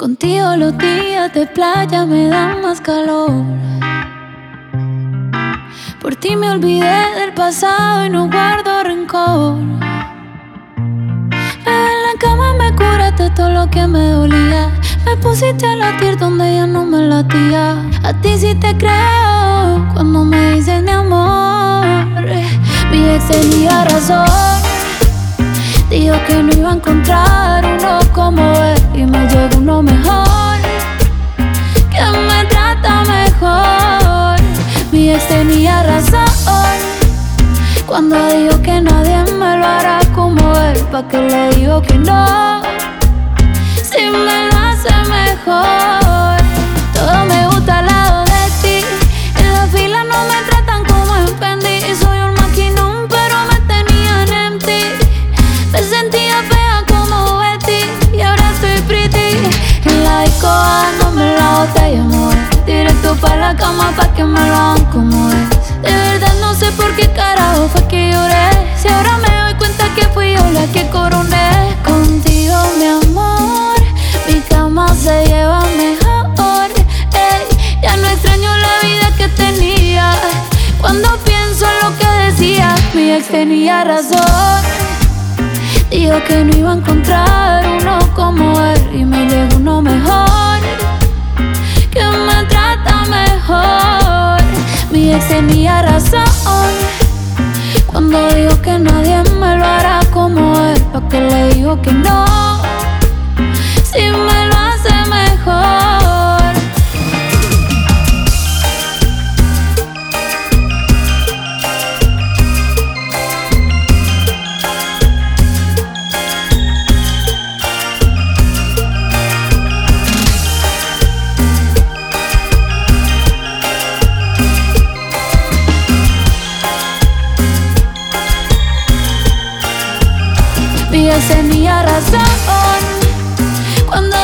Contigo los días de playa me dan más calor. Por ti me olvidé del pasado y no guardo rencor. Pero en la cama me curaste todo lo que me dolía. Me pusiste a latir donde ya no me latía. A ti sí te creo cuando me dices mi amor. Mi ex tenía razón. Dijo que no iba a encontrar uno como cuando dijo que nadie me lo hará como él. Pa' que le digo que no, si me lo hace mejor. Todo me gusta al lado de ti. En la fila no me tratan como en Fendi. Soy un maquinón, pero me tenían en ti. Me sentía fea como Betty y ahora estoy pretty. En la disco dándome la botella, amor. Directo pa' la cama pa' que me lo mi ex tenía razón. Dijo que no iba a encontrar uno como él y me llegó uno mejor, que me trata mejor. Mi ex tenía razón cuando dijo que nadie Pies tenía razón cuando